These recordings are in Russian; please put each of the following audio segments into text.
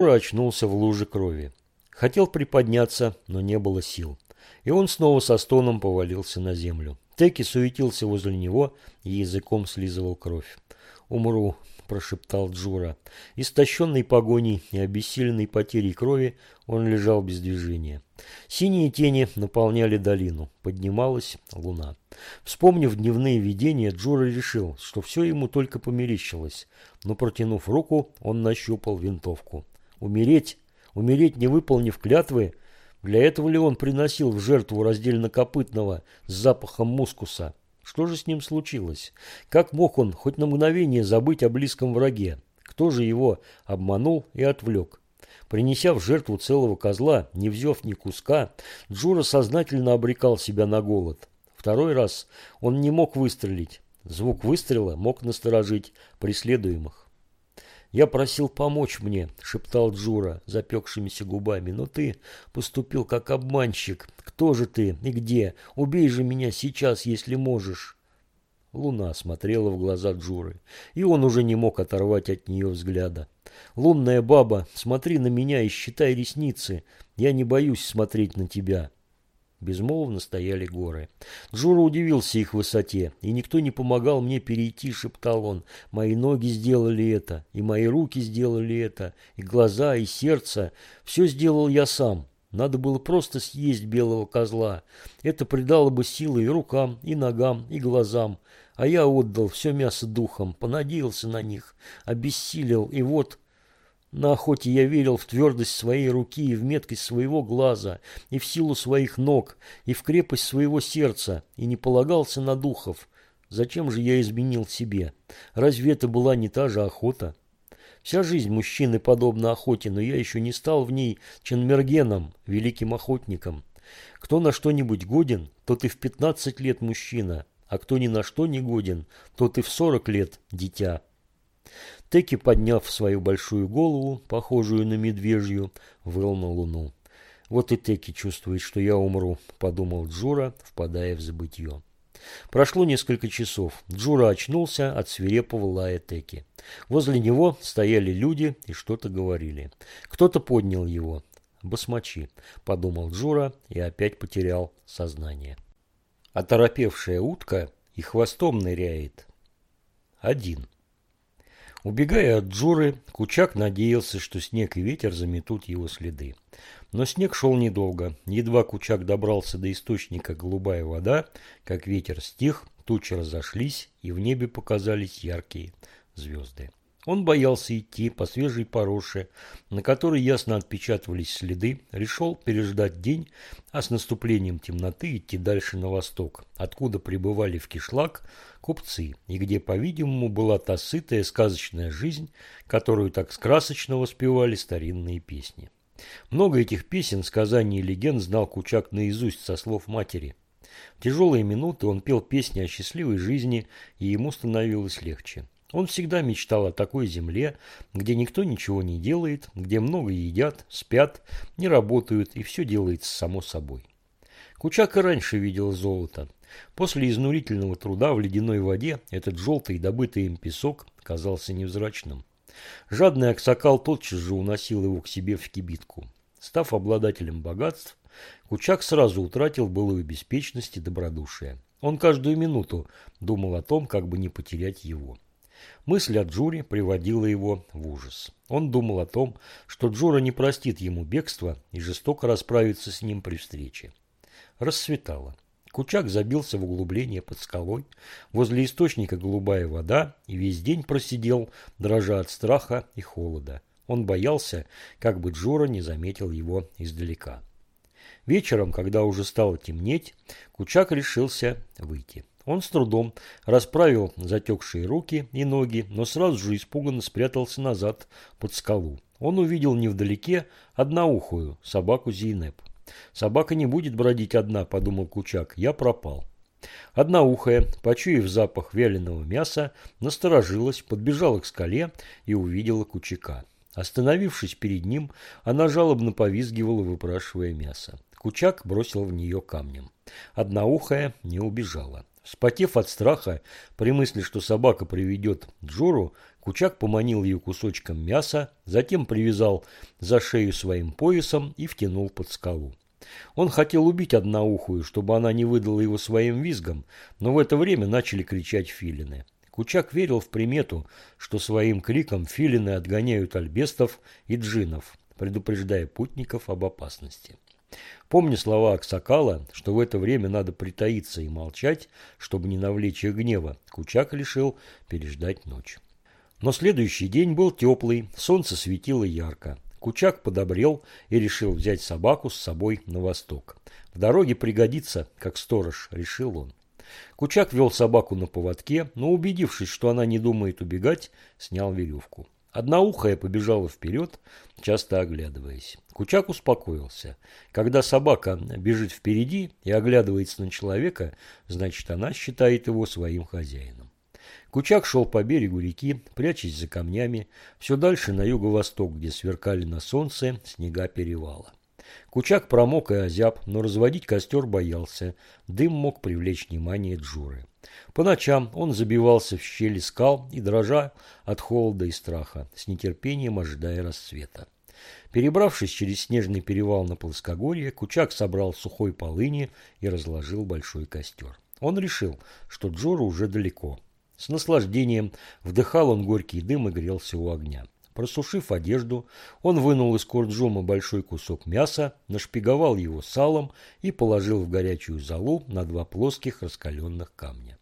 Джура очнулся в луже крови. Хотел приподняться, но не было сил. И он снова со стоном повалился на землю. Теки суетился возле него и языком слизывал кровь. «Умру», – прошептал Джура. Истощенный погоней и обессиленной потерей крови он лежал без движения. Синие тени наполняли долину. Поднималась луна. Вспомнив дневные видения, Джура решил, что все ему только померещилось. Но, протянув руку, он нащупал винтовку. Умереть? Умереть, не выполнив клятвы? Для этого ли он приносил в жертву раздельно-копытного с запахом мускуса? Что же с ним случилось? Как мог он хоть на мгновение забыть о близком враге? Кто же его обманул и отвлек? Принеся в жертву целого козла, не взяв ни куска, Джура сознательно обрекал себя на голод. Второй раз он не мог выстрелить. Звук выстрела мог насторожить преследуемых. «Я просил помочь мне», – шептал Джура запекшимися губами. «Но ты поступил как обманщик. Кто же ты и где? Убей же меня сейчас, если можешь». Луна смотрела в глаза Джуры, и он уже не мог оторвать от нее взгляда. «Лунная баба, смотри на меня и считай ресницы. Я не боюсь смотреть на тебя». Безмолвно стояли горы. Джура удивился их высоте, и никто не помогал мне перейти, шептал он. Мои ноги сделали это, и мои руки сделали это, и глаза, и сердце. Все сделал я сам. Надо было просто съесть белого козла. Это придало бы силы и рукам, и ногам, и глазам. А я отдал все мясо духом, понадеялся на них, обессилел, и вот на охоте я верил в твердость своей руки и в меткость своего глаза, и в силу своих ног, и в крепость своего сердца, и не полагался на духов. Зачем же я изменил себе? Разве это была не та же охота? Вся жизнь мужчины подобна охоте, но я еще не стал в ней Ченмергеном, великим охотником. Кто на что-нибудь годен, тот и в пятнадцать лет мужчина, а кто ни на что не годен, тот и в сорок лет дитя. Теки, подняв свою большую голову, похожую на медвежью, выл на луну. «Вот и Теки чувствует, что я умру», – подумал Джура, впадая в забытье. Прошло несколько часов. Джура очнулся от свирепого лая Теки. Возле него стояли люди и что-то говорили. Кто-то поднял его. «Басмачи», – подумал Джура и опять потерял сознание. Оторопевшая утка и хвостом ныряет. Один. Убегая от Джуры, Кучак надеялся, что снег и ветер заметут его следы. Но снег шел недолго. Едва Кучак добрался до источника голубая вода, как ветер стих, тучи разошлись, и в небе показались яркие звезды. Он боялся идти по свежей пороше, на которой ясно отпечатывались следы, решил переждать день, а с наступлением темноты идти дальше на восток, откуда прибывали в Кишлак купцы, и где, по-видимому, была та сытая сказочная жизнь, которую так скрасочно воспевали старинные песни. Много этих песен, сказаний и легенд знал Кучак наизусть со слов матери. В тяжелые минуты он пел песни о счастливой жизни, и ему становилось легче. Он всегда мечтал о такой земле, где никто ничего не делает, где много едят, спят, не работают и все делается само собой. Кучак и раньше видел золото. После изнурительного труда в ледяной воде этот желтый добытый им песок казался невзрачным. Жадный Аксакал тотчас же уносил его к себе в кибитку. Став обладателем богатств, Кучак сразу утратил былую беспечность и добродушие. Он каждую минуту думал о том, как бы не потерять его. Мысль о Джуре приводила его в ужас. Он думал о том, что Джура не простит ему бегство и жестоко расправится с ним при встрече. Рассветало. Кучак забился в углубление под скалой. Возле источника голубая вода и весь день просидел, дрожа от страха и холода. Он боялся, как бы Джура не заметил его издалека. Вечером, когда уже стало темнеть, Кучак решился выйти. Он с трудом расправил затекшие руки и ноги, но сразу же испуганно спрятался назад под скалу. Он увидел невдалеке одноухую собаку Зейнеп. «Собака не будет бродить одна», – подумал Кучак, – «я пропал». Одноухая, почуяв запах вяленого мяса, насторожилась, подбежала к скале и увидела Кучака. Остановившись перед ним, она жалобно повизгивала, выпрашивая мясо. Кучак бросил в нее камнем. Одноухая не убежала. Спотев от страха, при мысли, что собака приведет Джору, Кучак поманил ее кусочком мяса, затем привязал за шею своим поясом и втянул под скалу. Он хотел убить одноухую, чтобы она не выдала его своим визгом, но в это время начали кричать филины. Кучак верил в примету, что своим криком филины отгоняют альбестов и джинов, предупреждая путников об опасности. Помня слова Аксакала, что в это время надо притаиться и молчать, чтобы не навлечь их гнева, Кучак решил переждать ночь. Но следующий день был теплый, солнце светило ярко. Кучак подобрел и решил взять собаку с собой на восток. В дороге пригодится, как сторож, решил он. Кучак вел собаку на поводке, но, убедившись, что она не думает убегать, снял веревку. Одноухая побежала вперед, часто оглядываясь. Кучак успокоился. Когда собака бежит впереди и оглядывается на человека, значит, она считает его своим хозяином. Кучак шел по берегу реки, прячась за камнями, все дальше на юго-восток, где сверкали на солнце снега перевала. Кучак промок и озяб, но разводить костер боялся. Дым мог привлечь внимание Джуры. По ночам он забивался в щели скал и, дрожа от холода и страха, с нетерпением ожидая рассвета. Перебравшись через снежный перевал на плоскогорье, Кучак собрал сухой полыни и разложил большой костер. Он решил, что Джора уже далеко – с наслаждением вдыхал он горький дым и грелся у огня. Просушив одежду, он вынул из корджума большой кусок мяса, нашпиговал его салом и положил в горячую золу на два плоских раскаленных камня.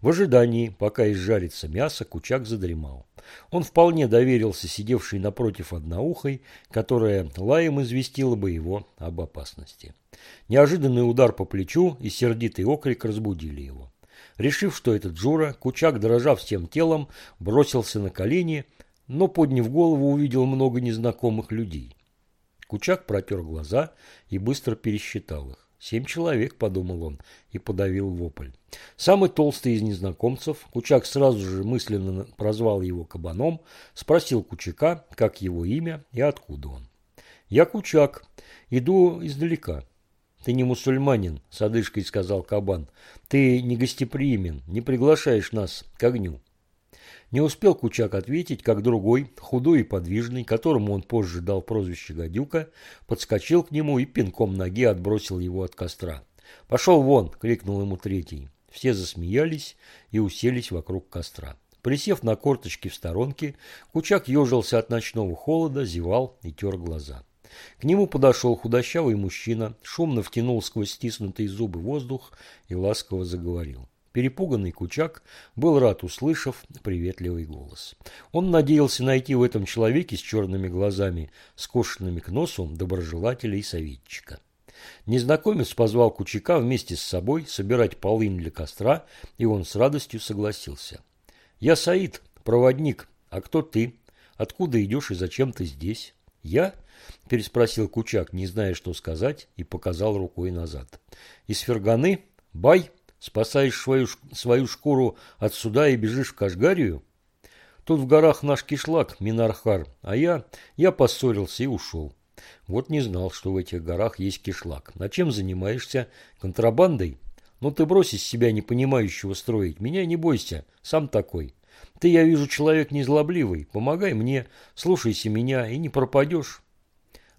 В ожидании, пока изжарится мясо, Кучак задремал. Он вполне доверился сидевшей напротив одноухой, которая лаем известила бы его об опасности. Неожиданный удар по плечу и сердитый окрик разбудили его. Решив, что это Джура, Кучак, дрожа всем телом, бросился на колени, но, подняв голову, увидел много незнакомых людей. Кучак протер глаза и быстро пересчитал их. «Семь человек», — подумал он, и подавил вопль. Самый толстый из незнакомцев, Кучак сразу же мысленно прозвал его кабаном, спросил Кучака, как его имя и откуда он. «Я Кучак, иду издалека». «Ты не мусульманин», – с одышкой сказал кабан. «Ты не гостеприимен, не приглашаешь нас к огню». Не успел Кучак ответить, как другой, худой и подвижный, которому он позже дал прозвище Гадюка, подскочил к нему и пинком ноги отбросил его от костра. «Пошел вон!» – крикнул ему третий. Все засмеялись и уселись вокруг костра. Присев на корточки в сторонке, Кучак ежился от ночного холода, зевал и тер глаза. К нему подошел худощавый мужчина, шумно втянул сквозь стиснутые зубы воздух и ласково заговорил. Перепуганный Кучак был рад, услышав приветливый голос. Он надеялся найти в этом человеке с черными глазами, скошенными к носу, доброжелателя и советчика. Незнакомец позвал Кучака вместе с собой собирать полынь для костра, и он с радостью согласился. «Я Саид, проводник. А кто ты? Откуда идешь и зачем ты здесь?» «Я?» – переспросил Кучак, не зная, что сказать, и показал рукой назад. «Из Ферганы? Бай? Спасаешь свою, свою шкуру от суда и бежишь в Кашгарию?» «Тут в горах наш кишлак, Минархар, а я... я поссорился и ушел. Вот не знал, что в этих горах есть кишлак. На чем занимаешься? Контрабандой? Ну ты брось из себя непонимающего строить. Меня не бойся, сам такой. Ты, я вижу, человек незлобливый. Помогай мне, слушайся меня и не пропадешь.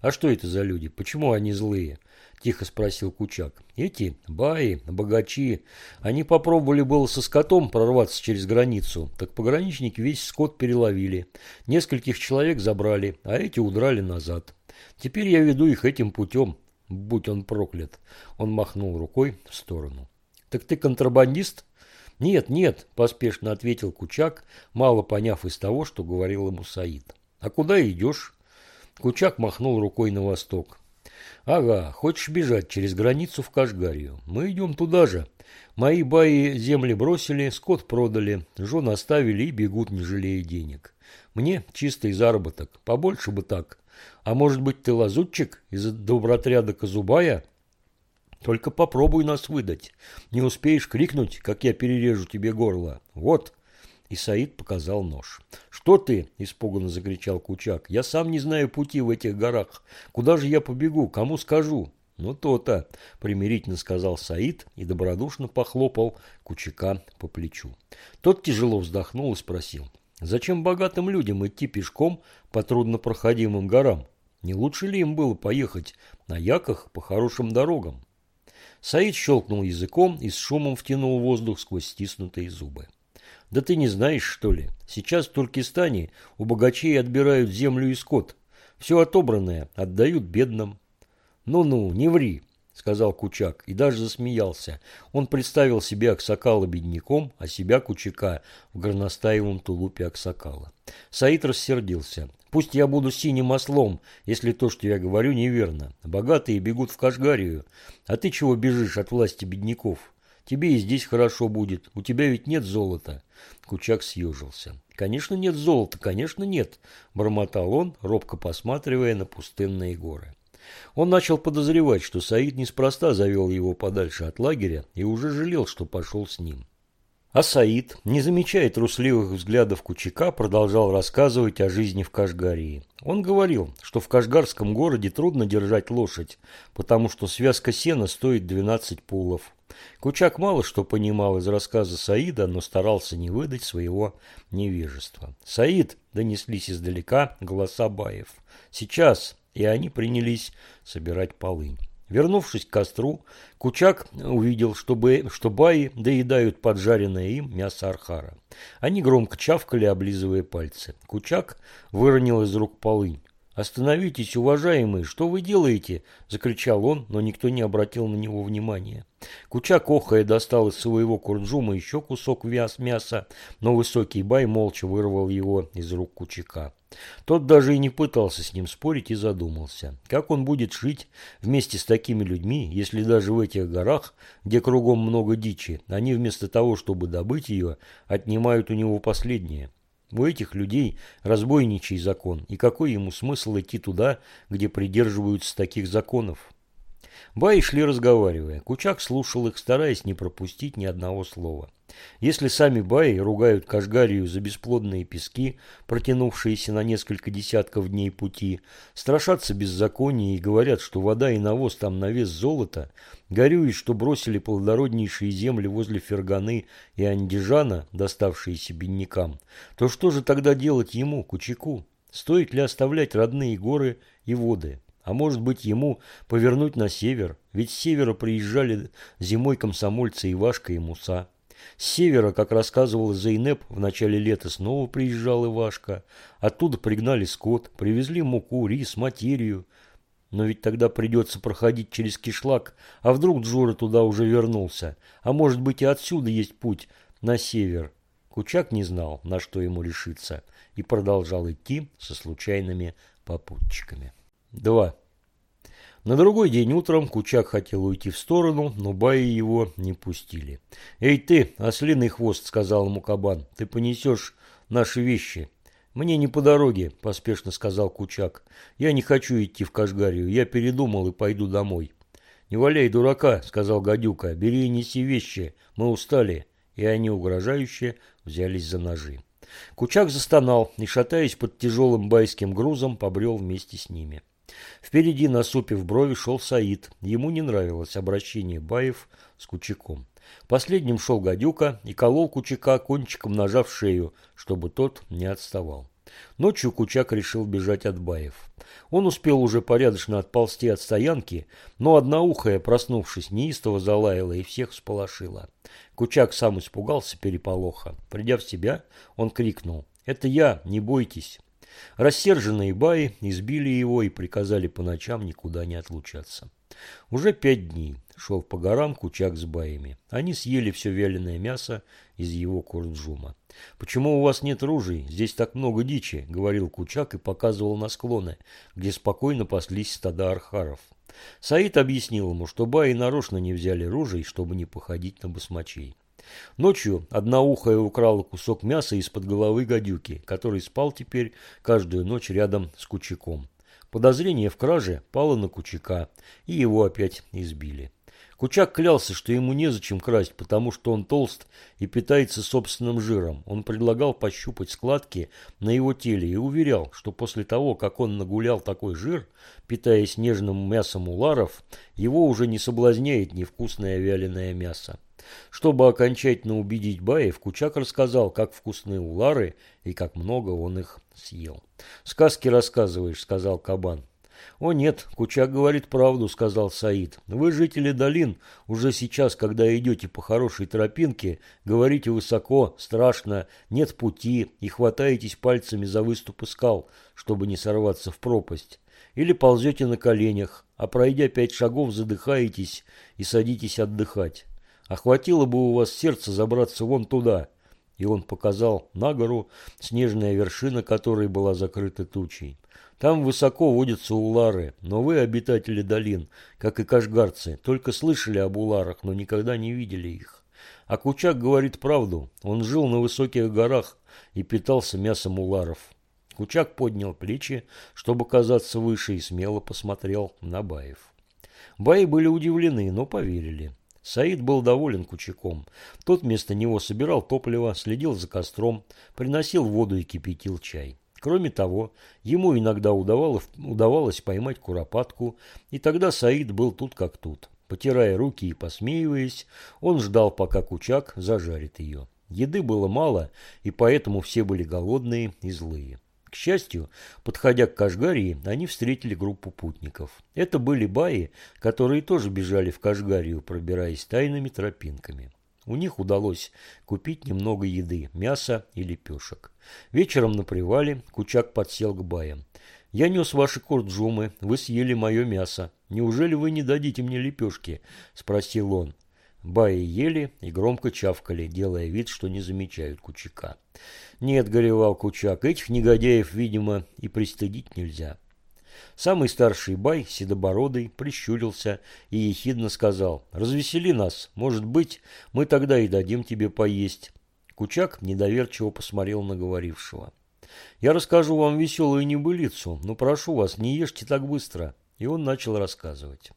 А что это за люди? Почему они злые? Тихо спросил Кучак. Эти баи, богачи. Они попробовали было со скотом прорваться через границу. Так пограничники весь скот переловили. Нескольких человек забрали, а эти удрали назад. Теперь я веду их этим путем. Будь он проклят. Он махнул рукой в сторону. Так ты контрабандист? «Нет, нет», – поспешно ответил Кучак, мало поняв из того, что говорил ему Саид. «А куда идешь?» Кучак махнул рукой на восток. «Ага, хочешь бежать через границу в Кашгарию? Мы идем туда же. Мои баи земли бросили, скот продали, жен оставили и бегут, не жалея денег. Мне чистый заработок, побольше бы так. А может быть, ты лазутчик из добротряда Казубая?» Только попробуй нас выдать. Не успеешь крикнуть, как я перережу тебе горло. Вот. И Саид показал нож. «Что ты?» – испуганно закричал Кучак. «Я сам не знаю пути в этих горах. Куда же я побегу? Кому скажу?» «Ну то-то», – примирительно сказал Саид и добродушно похлопал Кучака по плечу. Тот тяжело вздохнул и спросил. Зачем богатым людям идти пешком по труднопроходимым горам? Не лучше ли им было поехать на яках по хорошим дорогам? Саид щелкнул языком и с шумом втянул воздух сквозь стиснутые зубы. Да ты не знаешь, что ли? Сейчас в Туркестане у богачей отбирают землю и скот. Все отобранное отдают бедным. Ну-ну, не ври, сказал Кучак и даже засмеялся. Он представил себе Аксакала бедняком, а себя Кучака в горностаевом тулупе Аксакала. Саид рассердился. Пусть я буду синим ослом, если то, что я говорю, неверно. Богатые бегут в Кашгарию. А ты чего бежишь от власти бедняков? Тебе и здесь хорошо будет. У тебя ведь нет золота. Кучак съежился. Конечно, нет золота, конечно, нет, бормотал он, робко посматривая на пустынные горы. Он начал подозревать, что Саид неспроста завел его подальше от лагеря и уже жалел, что пошел с ним. А Саид, не замечая трусливых взглядов Кучака, продолжал рассказывать о жизни в Кашгарии. Он говорил, что в Кашгарском городе трудно держать лошадь, потому что связка сена стоит 12 пулов. Кучак мало что понимал из рассказа Саида, но старался не выдать своего невежества. «Саид!» – донеслись издалека голоса Баев. «Сейчас!» – и они принялись собирать полынь. Вернувшись к костру, Кучак увидел, что, бы, что баи доедают поджаренное им мясо архара. Они громко чавкали, облизывая пальцы. Кучак выронил из рук полынь. «Остановитесь, уважаемые, что вы делаете?» – закричал он, но никто не обратил на него внимания. Кучак охая достал из своего курджума еще кусок мяса, но высокий бай молча вырвал его из рук Кучака. Тот даже и не пытался с ним спорить и задумался, как он будет жить вместе с такими людьми, если даже в этих горах, где кругом много дичи, они вместо того, чтобы добыть ее, отнимают у него последнее. У этих людей разбойничий закон, и какой ему смысл идти туда, где придерживаются таких законов? Баи шли разговаривая. Кучак слушал их, стараясь не пропустить ни одного слова. Если сами баи ругают Кашгарию за бесплодные пески, протянувшиеся на несколько десятков дней пути, страшатся беззакония и говорят, что вода и навоз там на вес золота, горюют, что бросили плодороднейшие земли возле Ферганы и Андижана, доставшиеся беднякам, то что же тогда делать ему, Кучаку? Стоит ли оставлять родные горы и воды? А может быть ему повернуть на север, ведь с севера приезжали зимой комсомольцы Ивашка и Муса. С севера, как рассказывал Зейнеп, в начале лета снова приезжал Ивашка. Оттуда пригнали скот, привезли муку, рис, материю. Но ведь тогда придется проходить через кишлак, а вдруг Джура туда уже вернулся. А может быть и отсюда есть путь на север. Кучак не знал, на что ему решиться, и продолжал идти со случайными попутчиками. 2. На другой день утром Кучак хотел уйти в сторону, но баи его не пустили. «Эй ты, ослиный хвост!» – сказал ему кабан. «Ты понесешь наши вещи». «Мне не по дороге», – поспешно сказал Кучак. «Я не хочу идти в Кашгарию. Я передумал и пойду домой». «Не валяй дурака», – сказал Гадюка. «Бери и неси вещи. Мы устали». И они угрожающе взялись за ножи. Кучак застонал и, шатаясь под тяжелым байским грузом, побрел вместе с ними. Впереди, насупив брови, шел Саид. Ему не нравилось обращение Баев с Кучаком. Последним шел Гадюка и колол Кучака кончиком ножа в шею, чтобы тот не отставал. Ночью Кучак решил бежать от Баев. Он успел уже порядочно отползти от стоянки, но одноухая, проснувшись, неистово залаяла и всех всполошила. Кучак сам испугался переполоха. Придя в себя, он крикнул «Это я, не бойтесь!» Рассерженные баи избили его и приказали по ночам никуда не отлучаться. Уже пять дней шел по горам Кучак с баями. Они съели все вяленое мясо из его курджума. «Почему у вас нет ружей? Здесь так много дичи», — говорил Кучак и показывал на склоны, где спокойно паслись стада архаров. Саид объяснил ему, что баи нарочно не взяли ружей, чтобы не походить на басмачей. Ночью одноухая украла кусок мяса из-под головы гадюки, который спал теперь каждую ночь рядом с Кучаком. Подозрение в краже пало на Кучака, и его опять избили. Кучак клялся, что ему незачем красть, потому что он толст и питается собственным жиром. Он предлагал пощупать складки на его теле и уверял, что после того, как он нагулял такой жир, питаясь нежным мясом уларов, его уже не соблазняет невкусное вяленое мясо. Чтобы окончательно убедить Баев, Кучак рассказал, как вкусны улары и как много он их съел. «Сказки рассказываешь», — сказал Кабан. «О нет, Кучак говорит правду», — сказал Саид. «Вы, жители долин, уже сейчас, когда идете по хорошей тропинке, говорите высоко, страшно, нет пути и хватаетесь пальцами за выступы скал, чтобы не сорваться в пропасть. Или ползете на коленях, а пройдя пять шагов, задыхаетесь и садитесь отдыхать. Охватило бы у вас сердце забраться вон туда». И он показал на гору, снежная вершина которой была закрыта тучей. Там высоко водятся улары, но вы, обитатели долин, как и кашгарцы, только слышали об уларах, но никогда не видели их. А Кучак говорит правду. Он жил на высоких горах и питался мясом уларов. Кучак поднял плечи, чтобы казаться выше, и смело посмотрел на Баев. Баи были удивлены, но поверили. Саид был доволен Кучаком. Тот вместо него собирал топливо, следил за костром, приносил воду и кипятил чай. Кроме того, ему иногда удавалось, удавалось поймать куропатку, и тогда Саид был тут как тут. Потирая руки и посмеиваясь, он ждал, пока Кучак зажарит ее. Еды было мало, и поэтому все были голодные и злые. К счастью, подходя к Кашгарии, они встретили группу путников. Это были баи, которые тоже бежали в Кашгарию, пробираясь тайными тропинками. У них удалось купить немного еды, мяса и лепешек. Вечером на привале Кучак подсел к баям. «Я нес ваши курджумы, вы съели мое мясо. Неужели вы не дадите мне лепешки?» – спросил он. Баи ели и громко чавкали, делая вид, что не замечают Кучака. «Нет», – горевал Кучак, – «этих негодяев, видимо, и пристыдить нельзя». Самый старший бай, седобородый, прищурился и ехидно сказал, «Развесели нас, может быть, мы тогда и дадим тебе поесть». Кучак недоверчиво посмотрел на говорившего. «Я расскажу вам веселую небылицу, но прошу вас, не ешьте так быстро». И он начал рассказывать.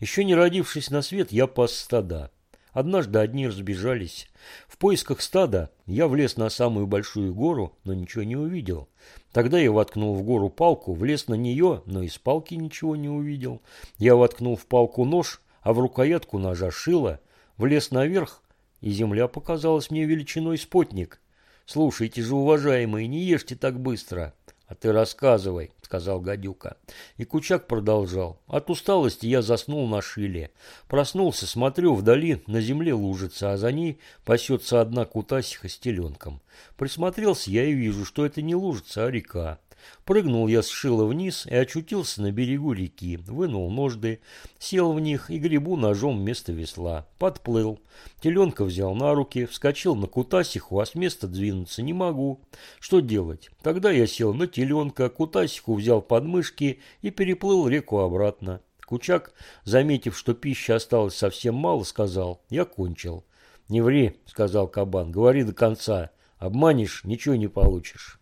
Еще не родившись на свет, я пас стада. Однажды одни разбежались. В поисках стада я влез на самую большую гору, но ничего не увидел. Тогда я воткнул в гору палку, влез на нее, но из палки ничего не увидел. Я воткнул в палку нож, а в рукоятку ножа шило, влез наверх, и земля показалась мне величиной спутник. Слушайте же, уважаемые, не ешьте так быстро. А ты рассказывай, сказал гадюка. И Кучак продолжал. От усталости я заснул на шиле. Проснулся, смотрю, вдали на земле лужица, а за ней пасется одна кутасиха с теленком. Присмотрелся я и вижу, что это не лужица, а река. Прыгнул я с шила вниз и очутился на берегу реки, вынул ножды, сел в них и гребу ножом вместо весла. Подплыл. Теленка взял на руки, вскочил на кутасиху, а с места двинуться не могу. Что делать? Тогда я сел на теленка, кутасиху взял под мышки и переплыл реку обратно. Кучак, заметив, что пищи осталось совсем мало, сказал, я кончил. «Не ври», — сказал кабан, — «говори до конца. Обманешь, ничего не получишь».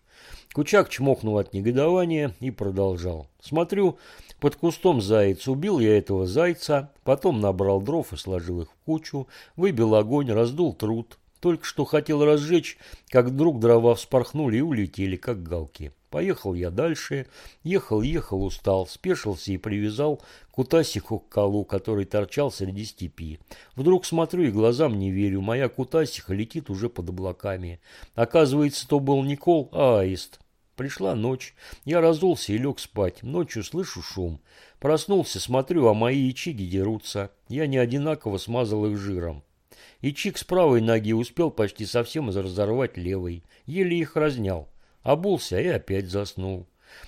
Кучак чмокнул от негодования и продолжал. Смотрю, под кустом заяц. Убил я этого зайца, потом набрал дров и сложил их в кучу, выбил огонь, раздул труд. Только что хотел разжечь, как вдруг дрова вспорхнули и улетели, как галки. Поехал я дальше, ехал, ехал, устал, спешился и привязал кутасиху к колу, который торчал среди степи. Вдруг смотрю и глазам не верю, моя кутасиха летит уже под облаками. Оказывается, то был не кол, а аист. Пришла ночь. Я разулся и лег спать. Ночью слышу шум. Проснулся, смотрю, а мои ячиги дерутся. Я не одинаково смазал их жиром. Ячик с правой ноги успел почти совсем разорвать левой. Еле их разнял. Обулся и опять заснул.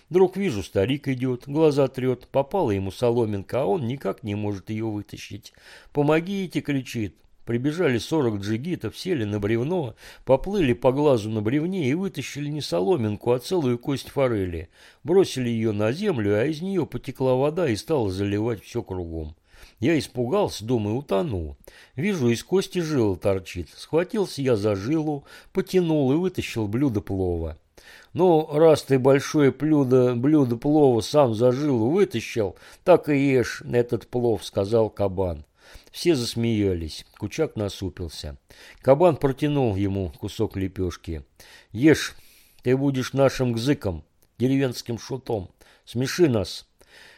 Вдруг вижу, старик идет, глаза трет, попала ему соломинка, а он никак не может ее вытащить. «Помогите!» — кричит. Прибежали сорок джигитов, сели на бревно, поплыли по глазу на бревне и вытащили не соломинку, а целую кость форели. Бросили ее на землю, а из нее потекла вода и стала заливать все кругом. Я испугался, думаю, утону. Вижу, из кости жила торчит. Схватился я за жилу, потянул и вытащил блюдо плова. Ну, раз ты большое блюдо, блюдо плова сам за жилу вытащил, так и ешь этот плов, сказал кабан. Все засмеялись. Кучак насупился. Кабан протянул ему кусок лепешки. «Ешь, ты будешь нашим гзыком, деревенским шутом. Смеши нас».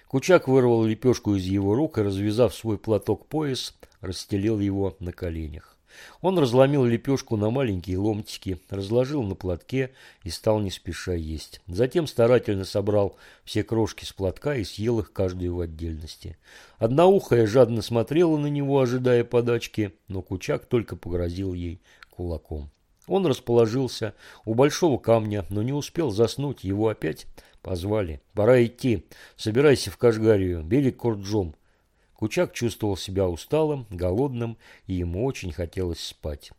Кучак вырвал лепешку из его рук и, развязав свой платок пояс, расстелил его на коленях. Он разломил лепешку на маленькие ломтики, разложил на платке и стал не спеша есть. Затем старательно собрал все крошки с платка и съел их каждую в отдельности. Одноухая жадно смотрела на него, ожидая подачки, но Кучак только погрозил ей кулаком. Он расположился у большого камня, но не успел заснуть, его опять позвали. «Пора идти. Собирайся в Кашгарию. Бери Курджом. Кучак чувствовал себя усталым, голодным, и ему очень хотелось спать.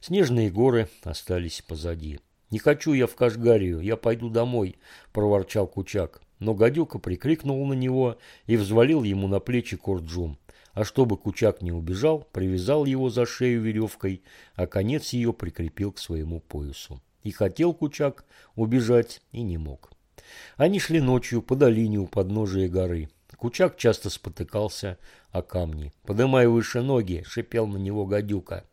Снежные горы остались позади. «Не хочу я в Кашгарию, я пойду домой», – проворчал Кучак. Но гадюка прикрикнул на него и взвалил ему на плечи Курджум. А чтобы Кучак не убежал, привязал его за шею веревкой, а конец ее прикрепил к своему поясу. И хотел Кучак убежать, и не мог. Они шли ночью по долине у подножия горы. Кучак часто спотыкался о камни. «Подымай выше ноги!» – шипел на него гадюка.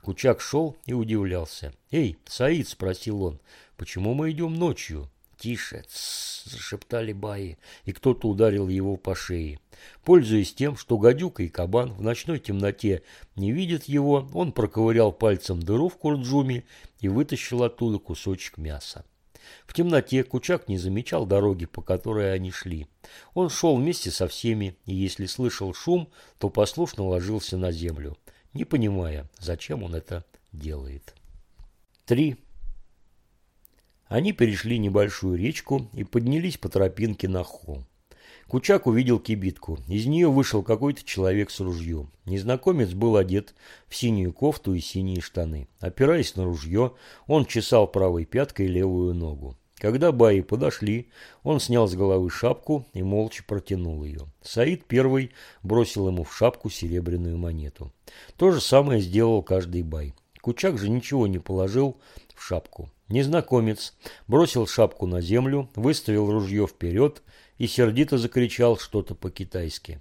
Кучак шел и удивлялся. «Эй, Саид!» – спросил он. «Почему мы идем ночью?» «Тише!» – зашептали баи, и кто-то ударил его по шее. Пользуясь тем, что гадюка и кабан в ночной темноте не видят его, он проковырял пальцем дыру в курджуме и вытащил оттуда кусочек мяса. В темноте Кучак не замечал дороги, по которой они шли. Он шел вместе со всеми, и если слышал шум, то послушно ложился на землю, не понимая, зачем он это делает. 3. Они перешли небольшую речку и поднялись по тропинке на холм. Кучак увидел кибитку. Из нее вышел какой-то человек с ружьем. Незнакомец был одет в синюю кофту и синие штаны. Опираясь на ружье, он чесал правой пяткой левую ногу. Когда баи подошли, он снял с головы шапку и молча протянул ее. Саид первый бросил ему в шапку серебряную монету. То же самое сделал каждый бай. Кучак же ничего не положил в шапку. Незнакомец бросил шапку на землю, выставил ружье вперед и сердито закричал что-то по-китайски.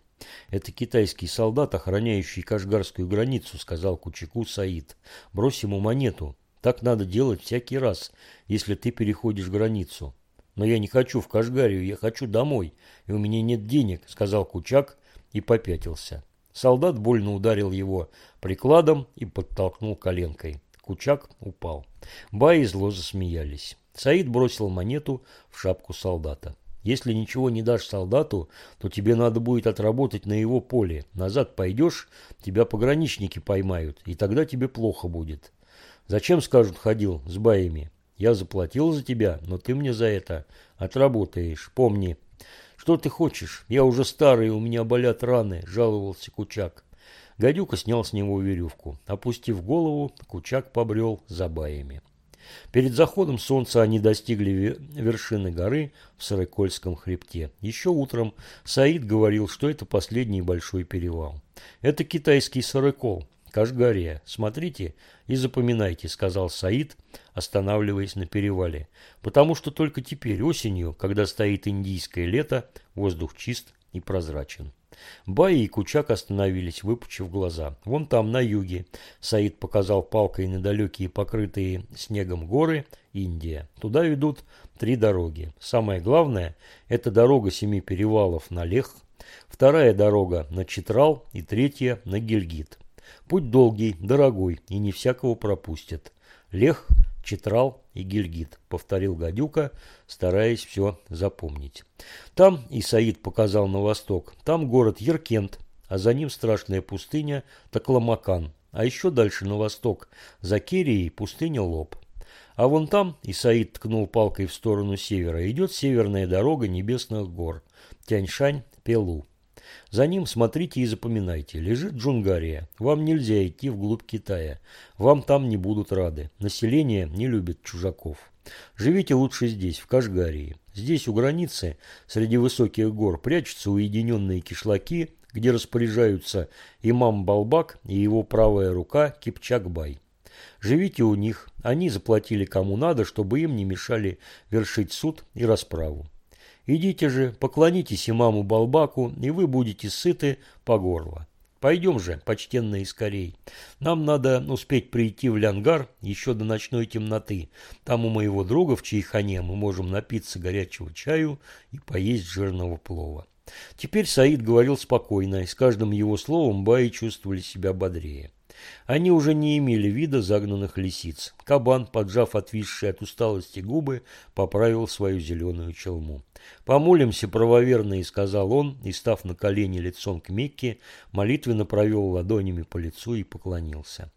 «Это китайский солдат, охраняющий кашгарскую границу», — сказал Кучаку Саид. «Брось ему монету. Так надо делать всякий раз, если ты переходишь границу». «Но я не хочу в Кашгарию, я хочу домой, и у меня нет денег», — сказал Кучак и попятился. Солдат больно ударил его прикладом и подтолкнул коленкой. Кучак упал. Баи зло засмеялись. Саид бросил монету в шапку солдата. Если ничего не дашь солдату, то тебе надо будет отработать на его поле. Назад пойдешь, тебя пограничники поймают, и тогда тебе плохо будет. Зачем, скажут, ходил с баями? Я заплатил за тебя, но ты мне за это отработаешь. Помни. Что ты хочешь? Я уже старый, у меня болят раны, жаловался Кучак. Гадюка снял с него веревку. Опустив голову, Кучак побрел за баями. Перед заходом солнца они достигли вершины горы в Сарыкольском хребте. Еще утром Саид говорил, что это последний большой перевал. Это китайский Сарыкол, Кашгария. Смотрите и запоминайте, сказал Саид, останавливаясь на перевале. Потому что только теперь, осенью, когда стоит индийское лето, воздух чист и прозрачен. Баи и Кучак остановились, выпучив глаза. Вон там, на юге. Саид показал палкой на далекие покрытые снегом горы, Индия. Туда ведут три дороги. Самое главное – это дорога семи перевалов на Лех, вторая дорога на Читрал и третья на Гильгит. Путь долгий, дорогой и не всякого пропустят. Лех – Читрал и Гильгит, повторил Гадюка, стараясь все запомнить. Там, и Саид показал на восток, там город Еркент, а за ним страшная пустыня Такламакан, а еще дальше на восток, за Керией пустыня Лоб. А вон там, и Саид ткнул палкой в сторону севера, идет северная дорога небесных гор, Тяньшань-Пелу. За ним смотрите и запоминайте. Лежит Джунгария. Вам нельзя идти вглубь Китая. Вам там не будут рады. Население не любит чужаков. Живите лучше здесь, в Кашгарии. Здесь у границы, среди высоких гор, прячутся уединенные кишлаки, где распоряжаются имам Балбак и его правая рука Кипчакбай. Живите у них, они заплатили кому надо, чтобы им не мешали вершить суд и расправу. Идите же, поклонитесь имаму Балбаку, и вы будете сыты по горло. Пойдем же, почтенные, скорей. Нам надо успеть прийти в Лянгар еще до ночной темноты. Там у моего друга в Чайхане мы можем напиться горячего чаю и поесть жирного плова. Теперь Саид говорил спокойно, и с каждым его словом Баи чувствовали себя бодрее. Они уже не имели вида загнанных лисиц. Кабан, поджав отвисшие от усталости губы, поправил свою зеленую челму. «Помолимся, правоверные», — сказал он, и, став на колени лицом к Мекке, молитвенно провел ладонями по лицу и поклонился.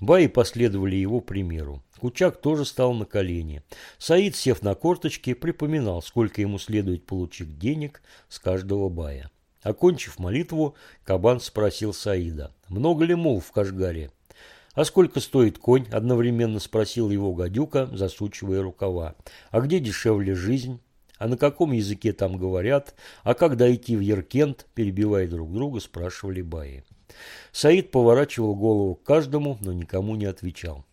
Баи последовали его примеру. Кучак тоже стал на колени. Саид, сев на корточки, припоминал, сколько ему следует получить денег с каждого бая. Окончив молитву, Кабан спросил Саида, много ли мол в Кашгаре? «А сколько стоит конь?» – одновременно спросил его гадюка, засучивая рукава. «А где дешевле жизнь?» «А на каком языке там говорят?» «А когда идти в Еркент?» – перебивая друг друга, спрашивали баи. Саид поворачивал голову к каждому, но никому не отвечал.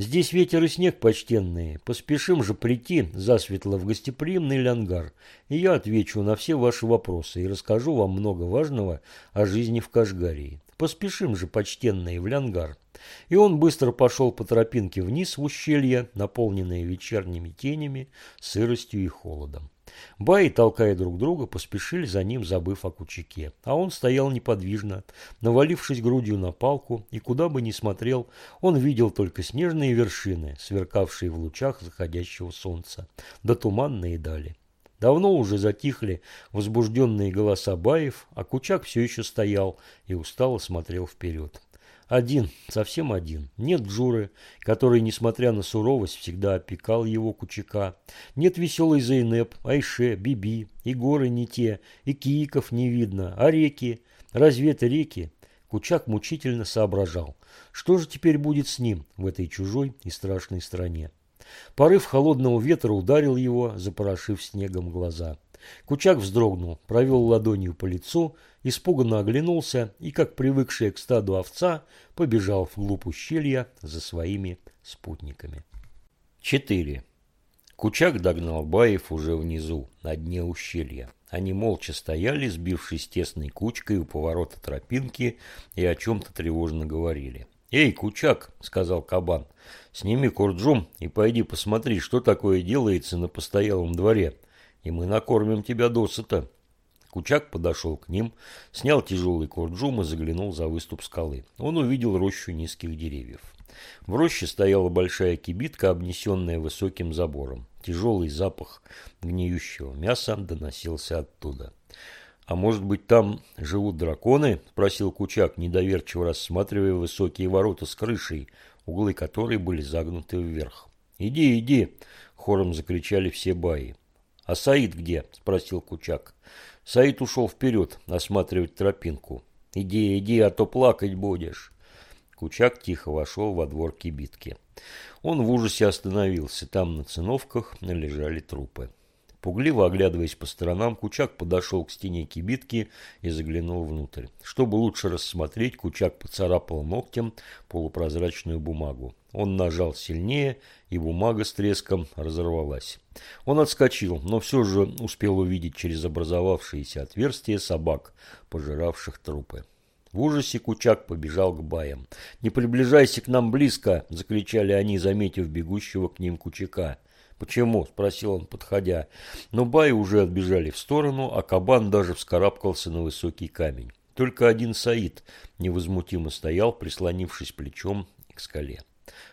Здесь ветер и снег почтенные. Поспешим же прийти засветло в гостеприимный лянгар, и я отвечу на все ваши вопросы и расскажу вам много важного о жизни в Кашгарии. Поспешим же, почтенные, в лянгар. И он быстро пошел по тропинке вниз в ущелье, наполненное вечерними тенями, сыростью и холодом. Баи, толкая друг друга, поспешили за ним, забыв о кучаке. А он стоял неподвижно, навалившись грудью на палку, и куда бы ни смотрел, он видел только снежные вершины, сверкавшие в лучах заходящего солнца, да туманные дали. Давно уже затихли возбужденные голоса Баев, а Кучак все еще стоял и устало смотрел вперед. Один, совсем один. Нет Джуры, который, несмотря на суровость, всегда опекал его кучака. Нет веселой Зайнеп, Айше, Биби, и горы не те, и кииков не видно, а реки. Разве это реки? Кучак мучительно соображал. Что же теперь будет с ним в этой чужой и страшной стране? Порыв холодного ветра ударил его, запорошив снегом глаза. Кучак вздрогнул, провел ладонью по лицу, испуганно оглянулся и, как привыкший к стаду овца, побежал вглубь ущелья за своими спутниками. 4. Кучак догнал Баев уже внизу, на дне ущелья. Они молча стояли, сбившись тесной кучкой у поворота тропинки и о чем-то тревожно говорили. «Эй, Кучак!» – сказал Кабан. «Сними курджум и пойди посмотри, что такое делается на постоялом дворе и мы накормим тебя досыта». Кучак подошел к ним, снял тяжелый корджум и заглянул за выступ скалы. Он увидел рощу низких деревьев. В роще стояла большая кибитка, обнесенная высоким забором. Тяжелый запах гниющего мяса доносился оттуда. «А может быть, там живут драконы?» – спросил Кучак, недоверчиво рассматривая высокие ворота с крышей, углы которой были загнуты вверх. «Иди, иди!» – хором закричали все баи. «А Саид где?» – спросил Кучак. Саид ушел вперед, осматривать тропинку. «Иди, иди, а то плакать будешь». Кучак тихо вошел во двор кибитки. Он в ужасе остановился. Там на циновках лежали трупы. Пугливо оглядываясь по сторонам, Кучак подошел к стене кибитки и заглянул внутрь. Чтобы лучше рассмотреть, Кучак поцарапал ногтем полупрозрачную бумагу. Он нажал сильнее, и бумага с треском разорвалась. Он отскочил, но все же успел увидеть через образовавшиеся отверстия собак, пожиравших трупы. В ужасе Кучак побежал к баям. «Не приближайся к нам близко!» – закричали они, заметив бегущего к ним Кучака – «Почему?» – спросил он, подходя. Но баи уже отбежали в сторону, а кабан даже вскарабкался на высокий камень. Только один Саид невозмутимо стоял, прислонившись плечом к скале.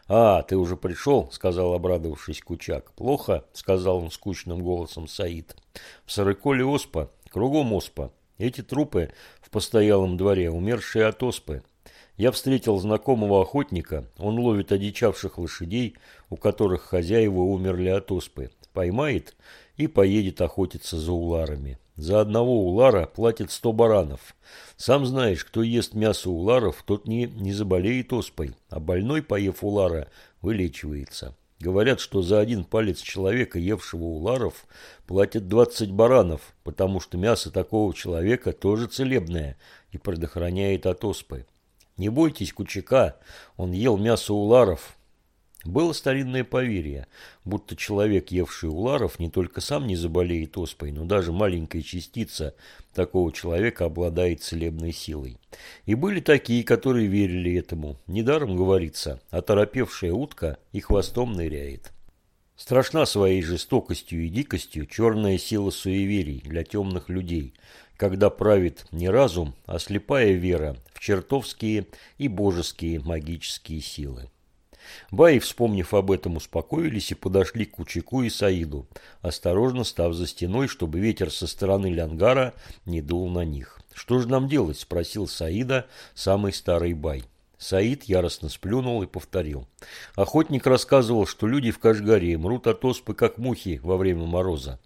«А, ты уже пришел?» – сказал, обрадовавшись Кучак. «Плохо?» – сказал он скучным голосом Саид. «В Сарыколе оспа, кругом оспа. Эти трупы в постоялом дворе, умершие от оспы. Я встретил знакомого охотника. Он ловит одичавших лошадей, у которых хозяева умерли от оспы. Поймает и поедет охотиться за уларами. За одного улара платит сто баранов. Сам знаешь, кто ест мясо уларов, тот не, не заболеет оспой, а больной, поев улара, вылечивается. Говорят, что за один палец человека, евшего уларов, платят 20 баранов, потому что мясо такого человека тоже целебное и предохраняет от оспы. Не бойтесь Кучака, он ел мясо уларов. Было старинное поверье, будто человек, евший уларов, не только сам не заболеет оспой, но даже маленькая частица такого человека обладает целебной силой. И были такие, которые верили этому. Недаром говорится, оторопевшая утка и хвостом ныряет. Страшна своей жестокостью и дикостью черная сила суеверий для темных людей, когда правит не разум, а слепая вера в чертовские и божеские магические силы. Баи, вспомнив об этом, успокоились и подошли к Кучаку и Саиду, осторожно став за стеной, чтобы ветер со стороны Лянгара не дул на них. «Что же нам делать?» – спросил Саида, самый старый Бай. Саид яростно сплюнул и повторил. Охотник рассказывал, что люди в Кашгаре мрут от оспы, как мухи во время мороза.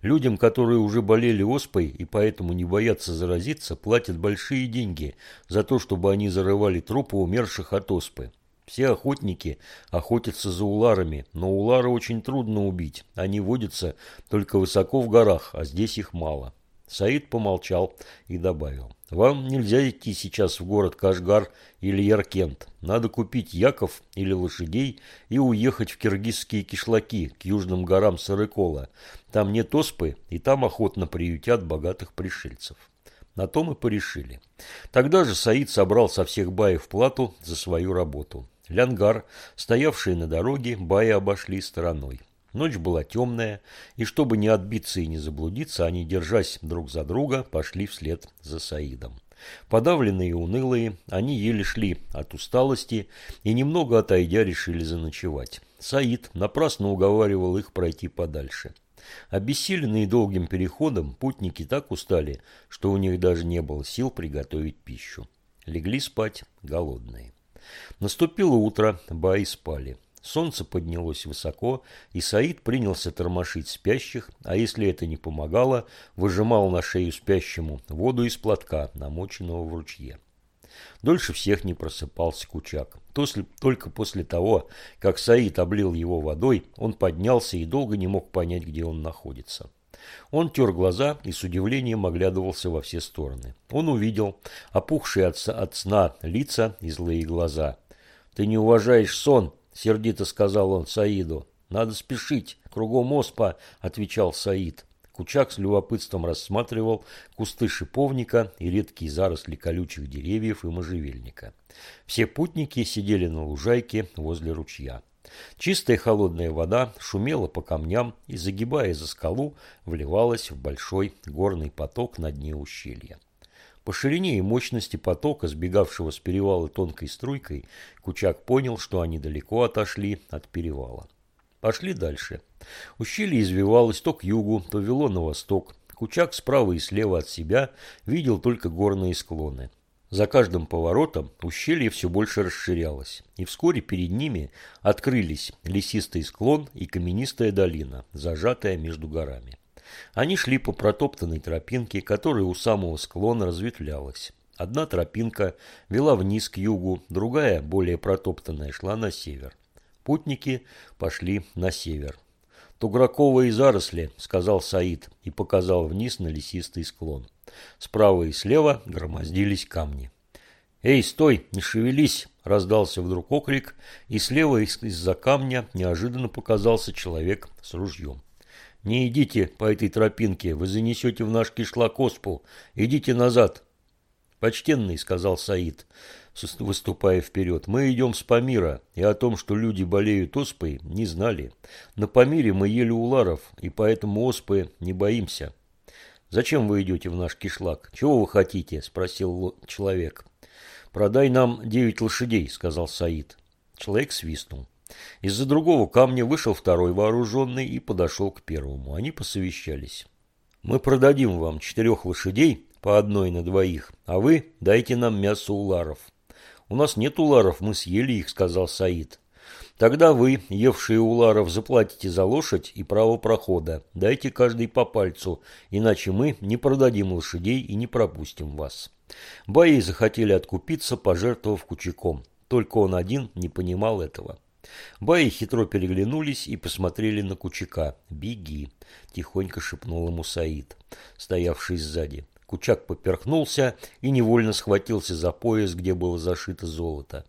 Людям, которые уже болели оспой и поэтому не боятся заразиться, платят большие деньги за то, чтобы они зарывали трупы умерших от оспы. Все охотники охотятся за уларами, но улары очень трудно убить. Они водятся только высоко в горах, а здесь их мало. Саид помолчал и добавил. Вам нельзя идти сейчас в город Кашгар или Яркент. Надо купить яков или лошадей и уехать в киргизские кишлаки, к южным горам Сарыкола. Там нет оспы, и там охотно приютят богатых пришельцев. На то мы порешили. Тогда же Саид собрал со всех баев плату за свою работу. Лянгар, стоявшие на дороге, баи обошли стороной. Ночь была темная, и чтобы не отбиться и не заблудиться, они, держась друг за друга, пошли вслед за Саидом. Подавленные и унылые, они еле шли от усталости и, немного отойдя, решили заночевать. Саид напрасно уговаривал их пройти подальше. Обессиленные долгим переходом, путники так устали, что у них даже не было сил приготовить пищу. Легли спать голодные. Наступило утро, баи спали. Солнце поднялось высоко, и Саид принялся тормошить спящих, а если это не помогало, выжимал на шею спящему воду из платка, намоченного в ручье. Дольше всех не просыпался Кучак. Только после того, как Саид облил его водой, он поднялся и долго не мог понять, где он находится. Он тер глаза и с удивлением оглядывался во все стороны. Он увидел опухшие от, от сна лица и злые глаза. «Ты не уважаешь сон!» – сердито сказал он Саиду. «Надо спешить, кругом оспа», – отвечал Саид. Кучак с любопытством рассматривал кусты шиповника и редкие заросли колючих деревьев и можжевельника. Все путники сидели на лужайке возле ручья. Чистая холодная вода шумела по камням и, загибая за скалу, вливалась в большой горный поток на дне ущелья. По ширине и мощности потока, сбегавшего с перевала тонкой струйкой, Кучак понял, что они далеко отошли от перевала. Пошли дальше. Ущелье извивалось то к югу, то вело на восток. Кучак справа и слева от себя видел только горные склоны. За каждым поворотом ущелье все больше расширялось, и вскоре перед ними открылись лесистый склон и каменистая долина, зажатая между горами. Они шли по протоптанной тропинке, которая у самого склона разветвлялась. Одна тропинка вела вниз к югу, другая, более протоптанная, шла на север. Путники пошли на север. «Туграковые заросли», — сказал Саид и показал вниз на лесистый склон. Справа и слева громоздились камни. «Эй, стой, не шевелись!» – раздался вдруг окрик, и слева из-за камня неожиданно показался человек с ружьем. «Не идите по этой тропинке, вы занесете в наш кишлак оспу. Идите назад!» «Почтенный», – сказал Саид, выступая вперед, – «мы идем с Памира, и о том, что люди болеют оспой, не знали. На Памире мы ели уларов, и поэтому оспы не боимся». «Зачем вы идете в наш кишлак? Чего вы хотите?» – спросил человек. «Продай нам девять лошадей», – сказал Саид. Человек свистнул. Из-за другого камня вышел второй вооруженный и подошел к первому. Они посовещались. «Мы продадим вам четырех лошадей по одной на двоих, а вы дайте нам мясо уларов». «У нас нет уларов, мы съели их», – сказал Саид. Тогда вы, евшие уларов, заплатите за лошадь и право прохода. Дайте каждый по пальцу, иначе мы не продадим лошадей и не пропустим вас. Баи захотели откупиться, пожертвовав кучаком. Только он один не понимал этого. Баи хитро переглянулись и посмотрели на Кучака. «Беги!» – тихонько шепнул ему Саид, стоявший сзади. Кучак поперхнулся и невольно схватился за пояс, где было зашито золото.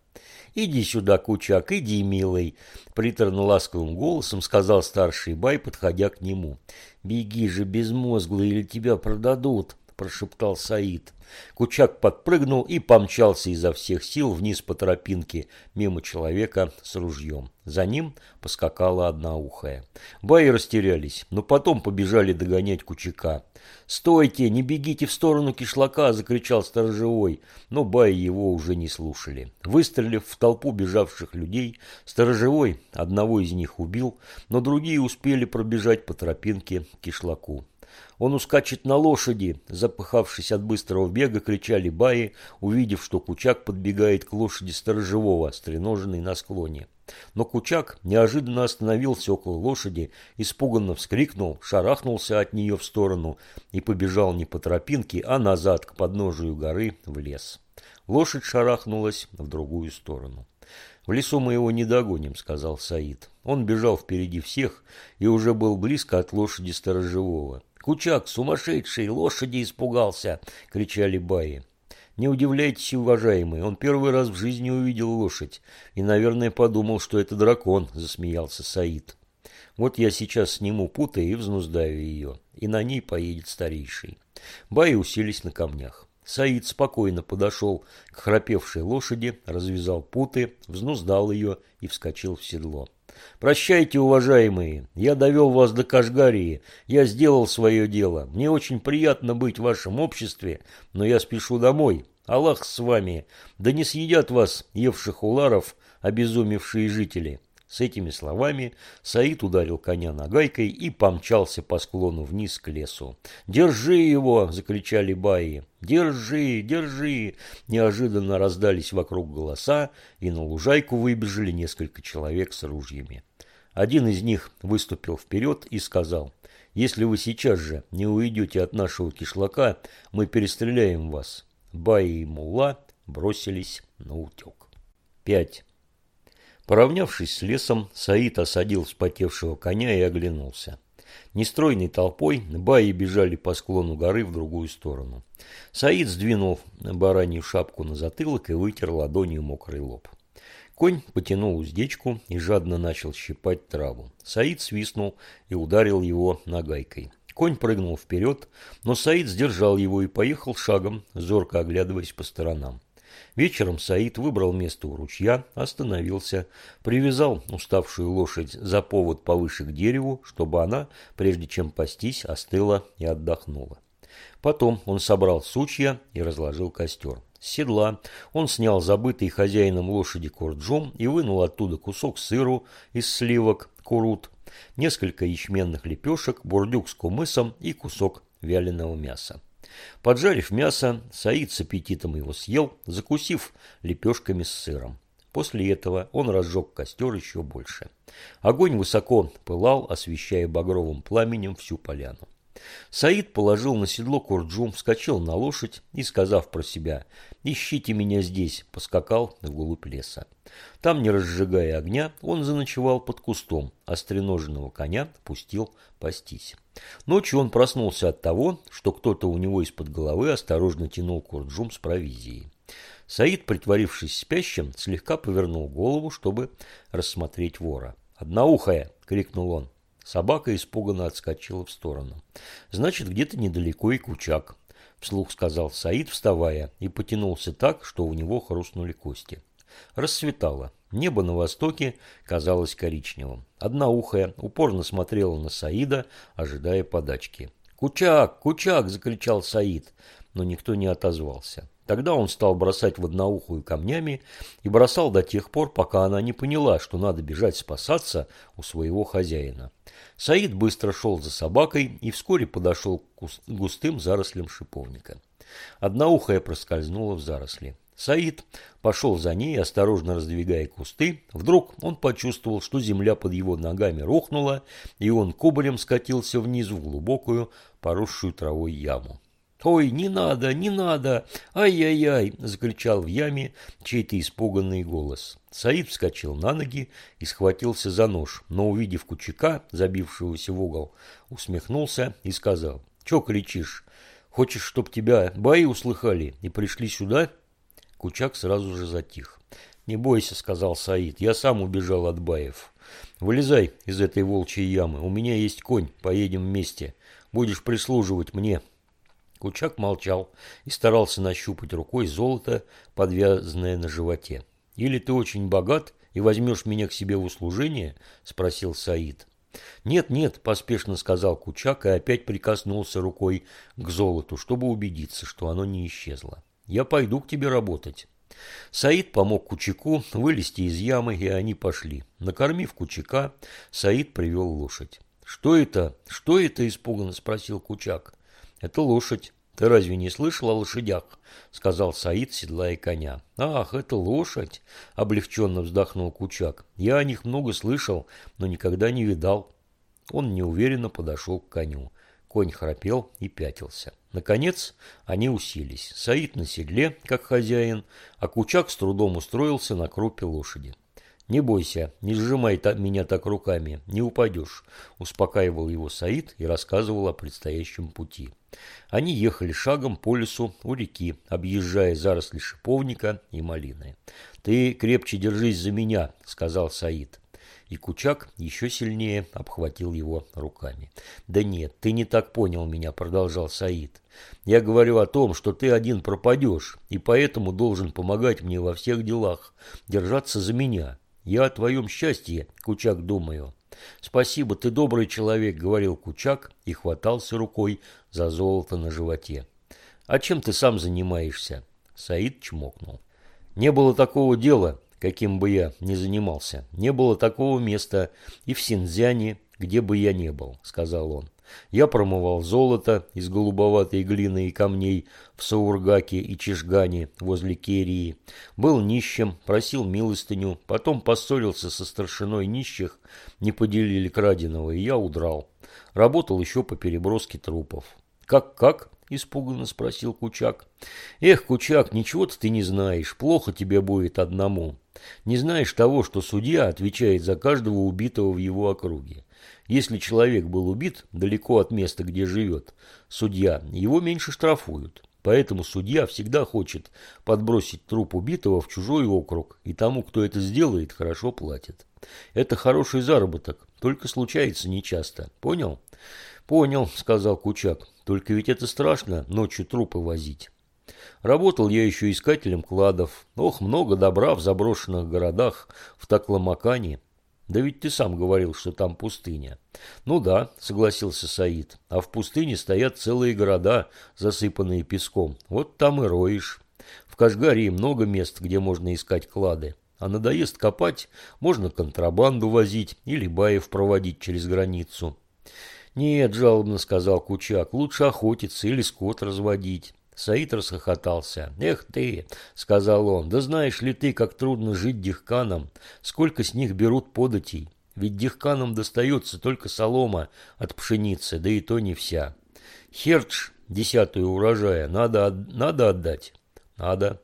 «Иди сюда, Кучак, иди, милый!» Приторно-ласковым голосом сказал старший бай, подходя к нему. «Беги же, безмозглый, или тебя продадут!» прошептал Саид. Кучак подпрыгнул и помчался изо всех сил вниз по тропинке, мимо человека с ружьем. За ним поскакала одноухая. Баи растерялись, но потом побежали догонять Кучака. «Стойте, не бегите в сторону кишлака!» – закричал сторожевой, но баи его уже не слушали. Выстрелив в толпу бежавших людей, сторожевой одного из них убил, но другие успели пробежать по тропинке к кишлаку. Он ускачет на лошади, запыхавшись от быстрого бега, кричали баи, увидев, что Кучак подбегает к лошади сторожевого, стреноженной на склоне. Но Кучак неожиданно остановился около лошади, испуганно вскрикнул, шарахнулся от нее в сторону и побежал не по тропинке, а назад к подножию горы в лес. Лошадь шарахнулась в другую сторону. «В лесу мы его не догоним», — сказал Саид. Он бежал впереди всех и уже был близко от лошади сторожевого. «Кучак, сумасшедший, лошади испугался!» — кричали баи. Не удивляйтесь, уважаемый, он первый раз в жизни увидел лошадь и, наверное, подумал, что это дракон, засмеялся Саид. Вот я сейчас сниму путы и взнуздаю ее, и на ней поедет старейший. Баи уселись на камнях. Саид спокойно подошел к храпевшей лошади, развязал путы, взнуздал ее и вскочил в седло. «Прощайте, уважаемые, я довел вас до Кашгарии, я сделал свое дело. Мне очень приятно быть в вашем обществе, но я спешу домой. Аллах с вами, да не съедят вас, евших уларов, обезумевшие жители». С этими словами Саид ударил коня нагайкой и помчался по склону вниз к лесу. «Держи его!» – закричали баи. «Держи! Держи!» Неожиданно раздались вокруг голоса, и на лужайку выбежали несколько человек с ружьями. Один из них выступил вперед и сказал, «Если вы сейчас же не уйдете от нашего кишлака, мы перестреляем вас». Баи и Мулла бросились на утек. 5. Поравнявшись с лесом, Саид осадил вспотевшего коня и оглянулся. Нестройной толпой баи бежали по склону горы в другую сторону. Саид сдвинул баранью шапку на затылок и вытер ладонью мокрый лоб. Конь потянул уздечку и жадно начал щипать траву. Саид свистнул и ударил его нагайкой. Конь прыгнул вперед, но Саид сдержал его и поехал шагом, зорко оглядываясь по сторонам. Вечером Саид выбрал место у ручья, остановился, привязал уставшую лошадь за повод повыше к дереву, чтобы она, прежде чем пастись, остыла и отдохнула. Потом он собрал сучья и разложил костер. С седла он снял забытый хозяином лошади корджом и вынул оттуда кусок сыру из сливок, курут, несколько ячменных лепешек, бурдюк с кумысом и кусок вяленого мяса. Поджарив мясо, Саид с аппетитом его съел, закусив лепешками с сыром. После этого он разжег костер еще больше. Огонь высоко пылал, освещая багровым пламенем всю поляну. Саид положил на седло курджум, вскочил на лошадь и, сказав про себя «Ищите меня здесь», поскакал вглубь леса. Там, не разжигая огня, он заночевал под кустом, а стреноженного коня пустил пастись. Ночью он проснулся от того, что кто-то у него из-под головы осторожно тянул курджум с провизией. Саид, притворившись спящим, слегка повернул голову, чтобы рассмотреть вора. «Одноухая!» — крикнул он. Собака испуганно отскочила в сторону. «Значит, где-то недалеко и кучак», – вслух сказал Саид, вставая, и потянулся так, что у него хрустнули кости. Рассветало. Небо на востоке казалось коричневым. Одноухая упорно смотрела на Саида, ожидая подачки. «Кучак! Кучак!» – закричал Саид, но никто не отозвался. Тогда он стал бросать в одноухую камнями и бросал до тех пор, пока она не поняла, что надо бежать спасаться у своего хозяина. Саид быстро шел за собакой и вскоре подошел к густым зарослям шиповника. Одноухая проскользнула в заросли. Саид пошел за ней, осторожно раздвигая кусты. Вдруг он почувствовал, что земля под его ногами рухнула, и он кубарем скатился вниз в глубокую, поросшую травой яму. «Ой, не надо, не надо! Ай-яй-яй!» – закричал в яме чей-то испуганный голос. Саид вскочил на ноги и схватился за нож, но, увидев Кучака, забившегося в угол, усмехнулся и сказал, «Чё кричишь? Хочешь, чтоб тебя бои услыхали и пришли сюда?» Кучак сразу же затих. «Не бойся», – сказал Саид, – «я сам убежал от баев. Вылезай из этой волчьей ямы, у меня есть конь, поедем вместе. Будешь прислуживать мне». Кучак молчал и старался нащупать рукой золото, подвязанное на животе. «Или ты очень богат и возьмешь меня к себе в услужение?» – спросил Саид. «Нет, нет», – поспешно сказал Кучак и опять прикоснулся рукой к золоту, чтобы убедиться, что оно не исчезло. «Я пойду к тебе работать». Саид помог Кучаку вылезти из ямы, и они пошли. Накормив Кучака, Саид привел лошадь. «Что это? Что это?» – испуганно спросил Кучак. «Это лошадь. Ты разве не слышал о лошадях?» – сказал Саид, седлая коня. «Ах, это лошадь!» – облегченно вздохнул Кучак. «Я о них много слышал, но никогда не видал». Он неуверенно подошел к коню. Конь храпел и пятился. Наконец они уселись. Саид на седле, как хозяин, а Кучак с трудом устроился на крупе лошади. «Не бойся, не сжимай меня так руками, не упадешь», – успокаивал его Саид и рассказывал о предстоящем пути. Они ехали шагом по лесу у реки, объезжая заросли шиповника и малины. «Ты крепче держись за меня», – сказал Саид. И Кучак еще сильнее обхватил его руками. «Да нет, ты не так понял меня», – продолжал Саид. «Я говорю о том, что ты один пропадешь, и поэтому должен помогать мне во всех делах, держаться за меня». Я о твоем счастье, Кучак, думаю. Спасибо, ты добрый человек, говорил Кучак и хватался рукой за золото на животе. А чем ты сам занимаешься? Саид чмокнул. Не было такого дела, каким бы я ни занимался. Не было такого места и в Синьцзяне, где бы я не был, сказал он. Я промывал золото из голубоватой глины и камней в Саургаке и Чешгане возле Керии. Был нищим, просил милостыню, потом поссорился со старшиной нищих, не поделили краденого, и я удрал. Работал еще по переброске трупов. «Как-как?» – испуганно спросил Кучак. «Эх, Кучак, ничего-то ты не знаешь, плохо тебе будет одному. Не знаешь того, что судья отвечает за каждого убитого в его округе. Если человек был убит далеко от места, где живет судья, его меньше штрафуют. Поэтому судья всегда хочет подбросить труп убитого в чужой округ, и тому, кто это сделает, хорошо платит. Это хороший заработок, только случается нечасто. Понял? Понял, сказал Кучак. Только ведь это страшно, ночью трупы возить. Работал я еще искателем кладов. Ох, много добра в заброшенных городах, в Такламакане. Да ведь ты сам говорил, что там пустыня. Ну да, согласился Саид. А в пустыне стоят целые города, засыпанные песком. Вот там и роешь. В Кашгарии много мест, где можно искать клады. А надоест копать, можно контрабанду возить или баев проводить через границу. «Нет», – жалобно сказал Кучак, – «лучше охотиться или скот разводить». Саид расхохотался. «Эх ты!» — сказал он. «Да знаешь ли ты, как трудно жить дихканам? Сколько с них берут податей? Ведь дихканам достается только солома от пшеницы, да и то не вся. Хердж, десятую урожая, надо, надо отдать? Надо.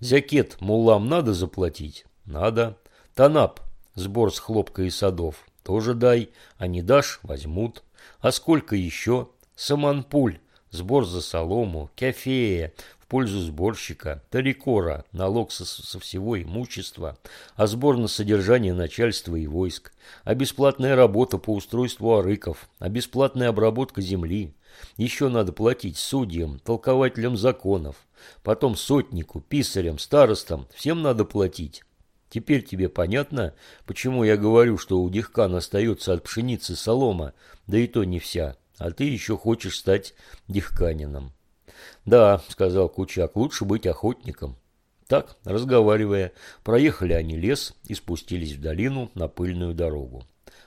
Зякет муллам надо заплатить? Надо. Танап, сбор с хлопка и садов, тоже дай, а не дашь – возьмут. А сколько еще? Саманпуль, сбор за солому, кафея в пользу сборщика, тарикора, налог со, со всего имущества, а сбор на содержание начальства и войск, а бесплатная работа по устройству арыков, а бесплатная обработка земли. Еще надо платить судьям, толкователям законов, потом сотнику, писарям, старостам, всем надо платить. Теперь тебе понятно, почему я говорю, что у Дихкана остается от пшеницы солома, да и то не вся а ты еще хочешь стать дихканином. Да, сказал Кучак, лучше быть охотником. Так, разговаривая, проехали они лес и спустились в долину на пыльную дорогу.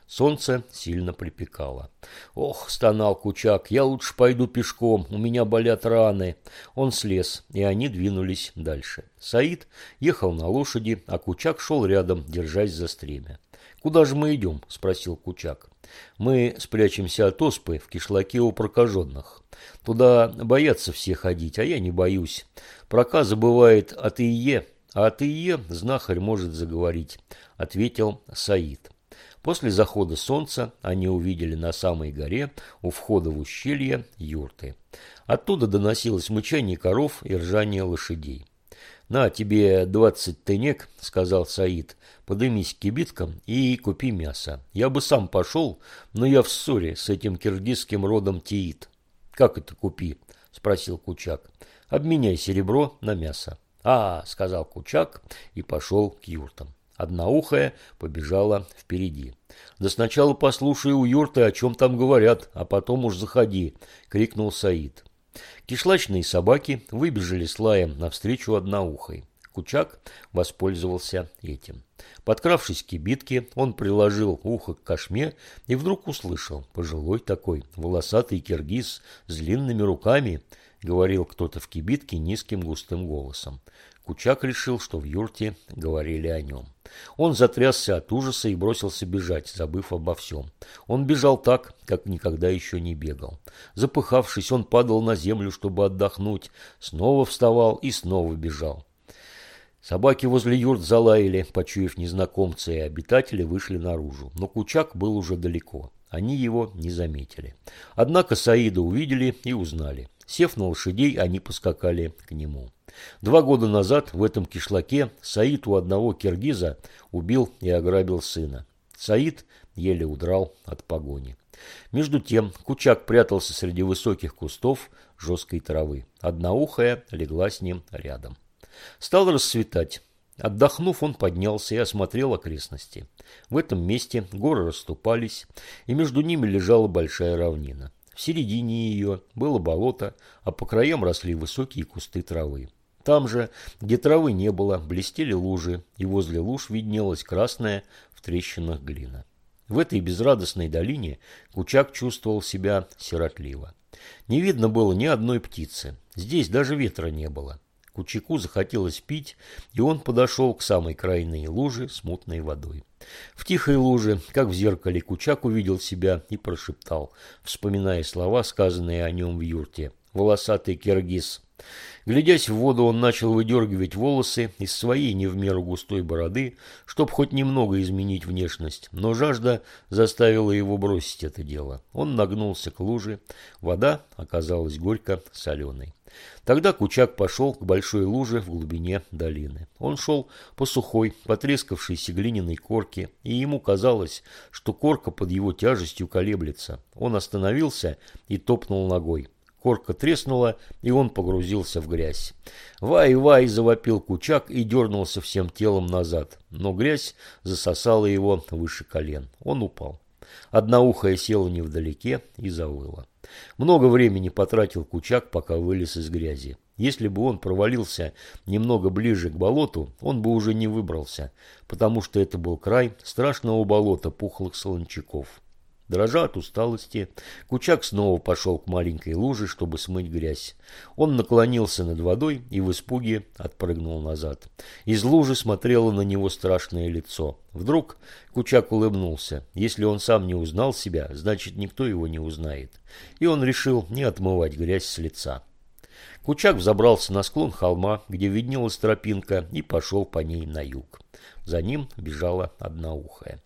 Солнце сильно припекало. «Ох!» – стонал Кучак. «Я лучше пойду пешком, у меня болят раны». Он слез, и они двинулись дальше. Саид ехал на лошади, а Кучак шел рядом, держась за стремя. «Куда же мы идем?» – спросил Кучак. Мы спрячемся от оспы в кишлаке у прокаженных. Туда боятся все ходить, а я не боюсь. Проказа бывает от ИЕ, а от ИЕ знахарь может заговорить, ответил Саид. После захода солнца они увидели на самой горе у входа в ущелье юрты. Оттуда доносилось мычание коров и ржание лошадей. «На тебе двадцать тенек», — сказал Саид, — «подымись к кибиткам и купи мясо. Я бы сам пошел, но я в ссоре с этим киргизским родом Тиит». «Как это купи?» – спросил Кучак. «Обменяй серебро на мясо». «А, — сказал Кучак и пошел к юртам. Одноухая побежала впереди. «Да сначала послушай у юрты, о чем там говорят, а потом уж заходи», — крикнул Саид. Кишлачные собаки выбежали с лаем навстречу одноухой. Кучак воспользовался этим. Подкравшись к кибитке, он приложил ухо к кошме и вдруг услышал. Пожилой такой, волосатый киргиз с длинными руками, говорил кто-то в кибитке низким густым голосом. Кучак решил, что в юрте говорили о нем. Он затрясся от ужаса и бросился бежать, забыв обо всем. Он бежал так, как никогда еще не бегал. Запыхавшись, он падал на землю, чтобы отдохнуть, снова вставал и снова бежал. Собаки возле юрт залаяли, почуяв незнакомца, и обитатели вышли наружу. Но Кучак был уже далеко. Они его не заметили. Однако Саида увидели и узнали. Сев на лошадей, они поскакали к нему. Два года назад в этом кишлаке Саид у одного киргиза убил и ограбил сына. Саид еле удрал от погони. Между тем Кучак прятался среди высоких кустов жесткой травы. Одноухая легла с ним рядом. Стал расцветать. Отдохнув, он поднялся и осмотрел окрестности. В этом месте горы расступались, и между ними лежала большая равнина. В середине ее было болото, а по краям росли высокие кусты травы. Там же, где травы не было, блестели лужи, и возле луж виднелась красная в трещинах глина. В этой безрадостной долине Кучак чувствовал себя сиротливо. Не видно было ни одной птицы. Здесь даже ветра не было. Кучаку захотелось пить, и он подошел к самой крайней луже с мутной водой. В тихой луже, как в зеркале, Кучак увидел себя и прошептал, вспоминая слова, сказанные о нем в юрте. «Волосатый киргиз, Глядясь в воду, он начал выдергивать волосы из своей не в меру густой бороды, чтобы хоть немного изменить внешность, но жажда заставила его бросить это дело. Он нагнулся к луже, вода оказалась горько-соленой. Тогда Кучак пошел к большой луже в глубине долины. Он шел по сухой, потрескавшейся глиняной корке, и ему казалось, что корка под его тяжестью колеблется. Он остановился и топнул ногой. Корка треснула, и он погрузился в грязь. «Вай-вай!» – завопил Кучак и дернулся всем телом назад. Но грязь засосала его выше колен. Он упал. Одноухая села невдалеке и завыла. Много времени потратил Кучак, пока вылез из грязи. Если бы он провалился немного ближе к болоту, он бы уже не выбрался, потому что это был край страшного болота пухлых солончаков. Дрожа от усталости, Кучак снова пошел к маленькой луже, чтобы смыть грязь. Он наклонился над водой и в испуге отпрыгнул назад. Из лужи смотрело на него страшное лицо. Вдруг Кучак улыбнулся. Если он сам не узнал себя, значит никто его не узнает. И он решил не отмывать грязь с лица. Кучак взобрался на склон холма, где виднелась тропинка, и пошел по ней на юг. За ним бежала одноухая.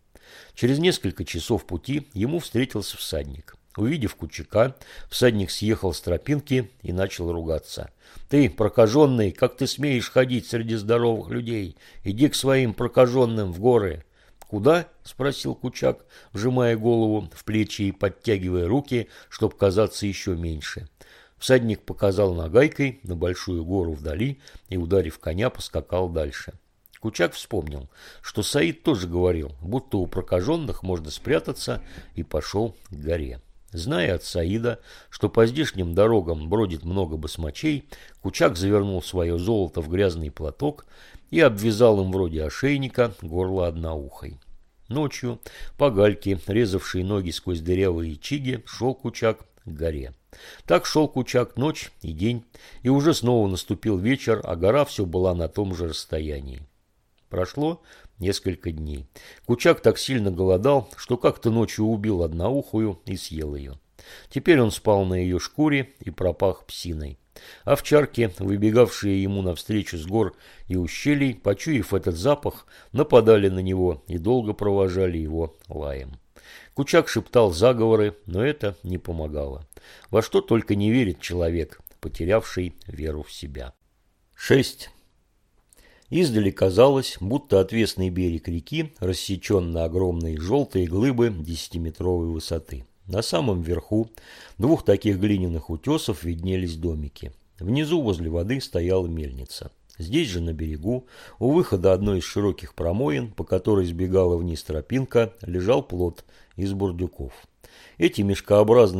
Через несколько часов пути ему встретился всадник. Увидев Кучака, всадник съехал с тропинки и начал ругаться. «Ты, прокаженный, как ты смеешь ходить среди здоровых людей? Иди к своим прокаженным в горы!» «Куда?» – спросил Кучак, вжимая голову в плечи и подтягивая руки, чтобы казаться еще меньше. Всадник показал нагайкой на большую гору вдали и, ударив коня, поскакал дальше. Кучак вспомнил, что Саид тоже говорил, будто у прокаженных можно спрятаться, и пошел к горе. Зная от Саида, что по здешним дорогам бродит много басмачей, Кучак завернул свое золото в грязный платок и обвязал им вроде ошейника горло одноухой. Ночью по гальке, резавшей ноги сквозь дырявые чиги, шел Кучак к горе. Так шел Кучак ночь и день, и уже снова наступил вечер, а гора все была на том же расстоянии. Прошло несколько дней. Кучак так сильно голодал, что как-то ночью убил одноухую и съел ее. Теперь он спал на ее шкуре и пропах псиной. Овчарки, выбегавшие ему навстречу с гор и ущелий, почуяв этот запах, нападали на него и долго провожали его лаем. Кучак шептал заговоры, но это не помогало. Во что только не верит человек, потерявший веру в себя. 6. Издали казалось, будто отвесный берег реки рассечен на огромные желтые глыбы десятиметровой высоты. На самом верху двух таких глиняных утесов виднелись домики. Внизу возле воды стояла мельница. Здесь же на берегу, у выхода одной из широких промоин, по которой сбегала вниз тропинка, лежал плот из бурдюков. Эти мешкообразные